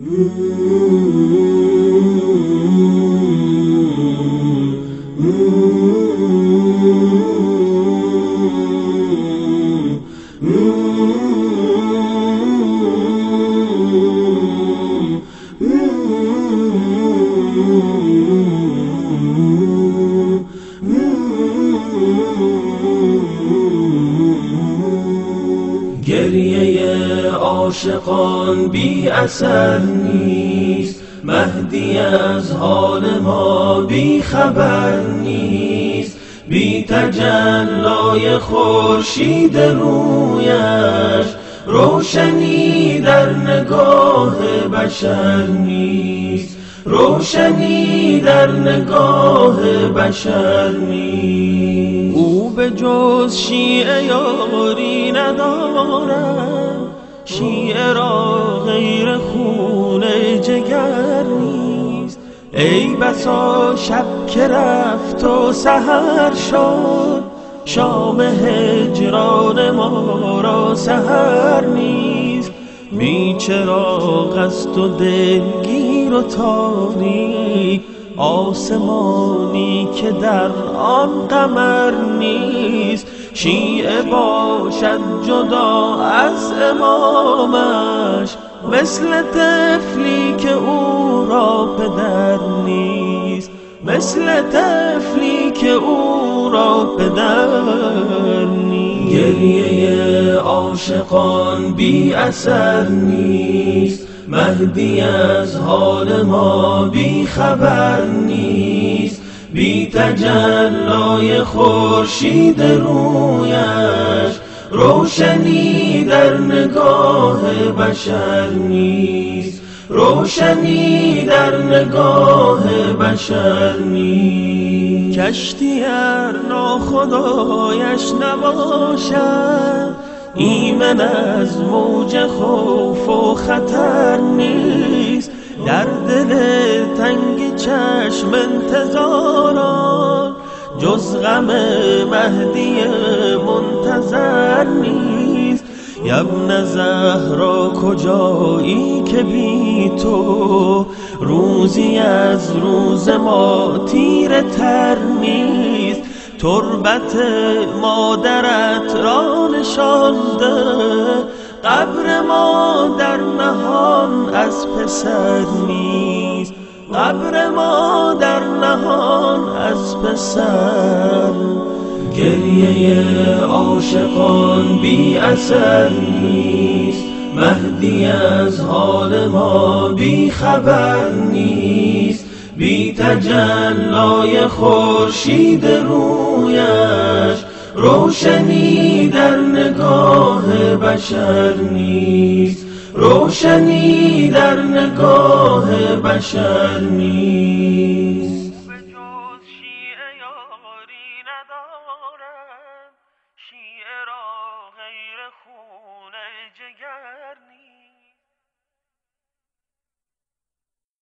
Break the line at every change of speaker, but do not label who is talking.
Ooh. گریه عاشقان بی اثر نیست. مهدی از حال ما بی خبر نیست. بی تجلای خورشید رویش روشنی در نگاه بشر نیست. روشنی در نگاه بشر نیست. جز شیعه یاری ندارد شیعه را غیر خون جگر نیست. ای بسا شب که رفت و سهر شد. شام هجران ما را سهر نیست. بی چراغ است و دلگیر و تاریک. آسمانی که در آن قمر نیست شیعه باشد جدا از امامش مثل طفلی که او را پدر نیست مثل طفلی که او را پدر نیست. گریه عاشقان بی اثر نیست. مهدی از حال ما بی خبر نیست بی تجلای خورشید رویش روشنی در نگاه بشر نیست روشنی در نگاه بشر نیست. کشتی ار ناخدایش نباشد ایمن از موج خوف و خطر نیست. در دل تنگ چشم انتظاران جز غم مهدی منتظر نیست. یبن زهرا کجایی که بی تو؟ روزی از روز ما تیر تر نیست. تربت مادرت را نشانده قبر ما در نهان از پسر نیست. قبر ما در نهان از پسر. گریه عاشقان بی اثر نیست. مهدی از حال ما بی خبر نیست. بی تجلای خورشید رویش روشنی در نگاه بشر نیست. روشنی در نگاه بشر نیست.
شیعه را غیر خون جگر نیست.